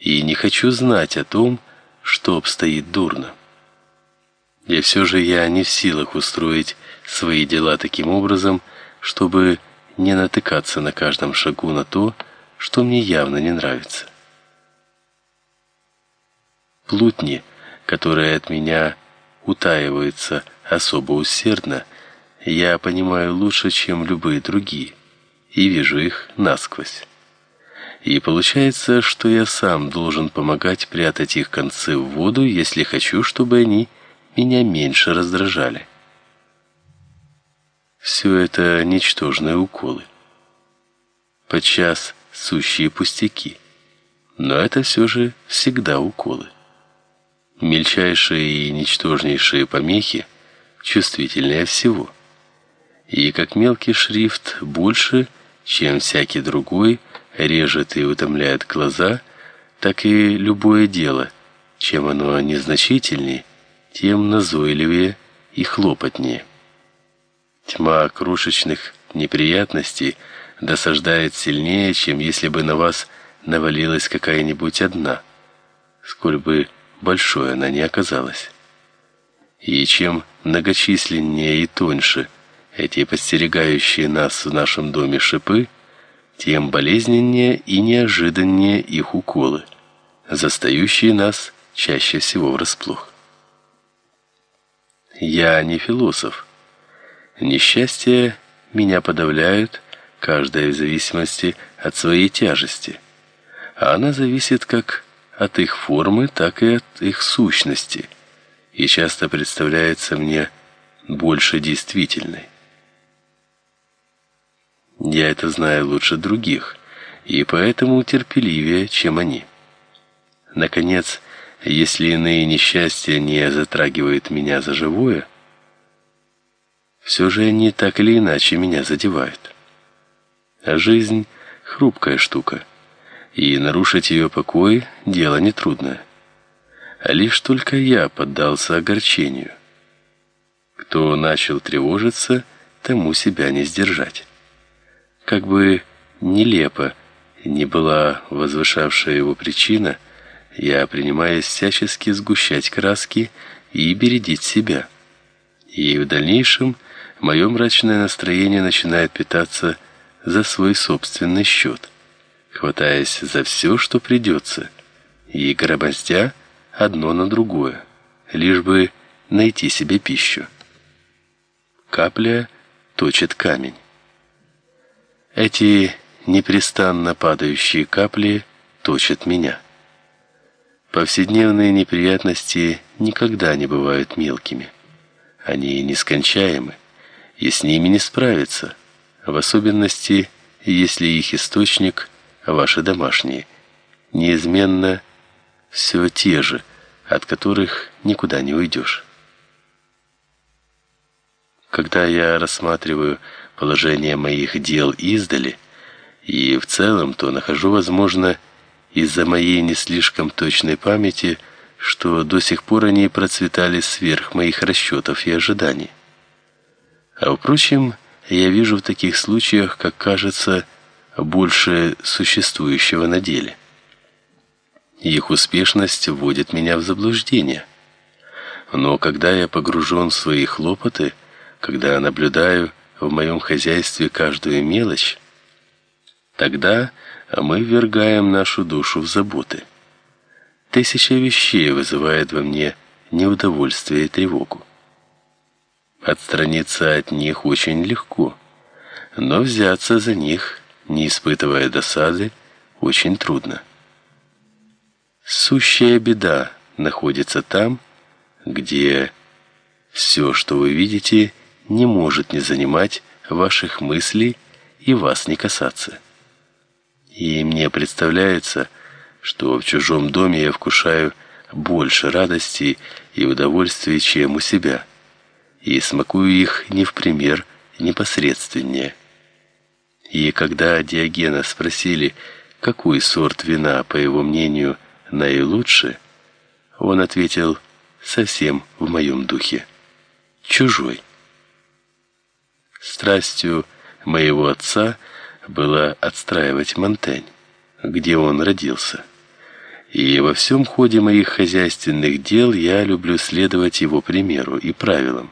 и не хочу знать о том, что обстоит дурно. И все же я не в силах устроить свои дела таким образом, чтобы не натыкаться на каждом шагу на то, что мне явно не нравится. Плутни, которые от меня утаиваются особо усердно, я понимаю лучше, чем любые другие, и вижу их насквозь. И получается, что я сам должен помогать прятать их концы в воду, если хочу, чтобы они меня меньше раздражали. Все это ничтожные уколы. Подчас сущие пустяки. Но это все же всегда уколы. Мельчайшие и ничтожнейшие помехи чувствительнее всего. И как мелкий шрифт больше, чем всякий другой, режет и утомляет глаза, так и любое дело, чем оно незначительнее, тем назойливее и хлопотнее. Тьма крошечных неприятностей досаждает сильнее, чем если бы на вас навалилась какая-нибудь одна, сколь бы большой она ни оказалась. И чем многочисленнее и тоньше эти подстерегающие нас в нашем доме шипы, тем болезненнее и неожиданнее их уколы, застающие нас чаще всего врасплох. Я не философ. Несчастья меня подавляют, каждое в зависимости от своей тяжести. А она зависит как от их формы, так и от их сущности, и часто представляется мне больше действительной. Я это знаю лучше других, и поэтому терпеливее, чем они. Наконец, если иные несчастья не затрагивают меня за живое, все же они так или иначе меня задевают. А жизнь хрупкая штука, и нарушить ее покой дело нетрудное. А лишь только я поддался огорчению. Кто начал тревожиться, тому себя не сдержать. Как бы нелепо не была возвышавшая его причина, я принимаюсь всячески сгущать краски и бередить себя. И в дальнейшем мое мрачное настроение начинает питаться за свой собственный счет, хватаясь за все, что придется, и громоздя одно на другое, лишь бы найти себе пищу. Капля точит камень. Эти непрестанно падающие капли точат меня. Повседневные неприятности никогда не бывают мелкими. Они нескончаемы, и с ними не справиться, в особенности, если их источник ваши домашние, неизменно все те же, от которых никуда не уйдешь. Когда я рассматриваю положение моих дел издали, и в целом, то нахожу, возможно, из-за моей не слишком точной памяти, что до сих пор они процветали сверх моих расчетов и ожиданий. А впрочем, я вижу в таких случаях, как кажется, больше существующего на деле. Их успешность вводит меня в заблуждение. Но когда я погружен в свои хлопоты, когда наблюдаю в моем хозяйстве каждую мелочь, тогда мы ввергаем нашу душу в заботы. Тысяча вещей вызывает во мне неудовольствие и тревогу. Отстраниться от них очень легко, но взяться за них, не испытывая досады, очень трудно. Сущая беда находится там, где все, что вы видите, не может не занимать ваших мыслей и вас не касаться. И мне представляется, что в чужом доме я вкушаю больше радости и удовольствия, чем у себя, и смакую их не в пример непосредственнее. И когда Диогена спросили, какой сорт вина, по его мнению, наилучше, он ответил совсем в моем духе: чужой. Страстью моего отца было отстраивать Монтень, где он родился. И во всем ходе моих хозяйственных дел я люблю следовать его примеру и правилам.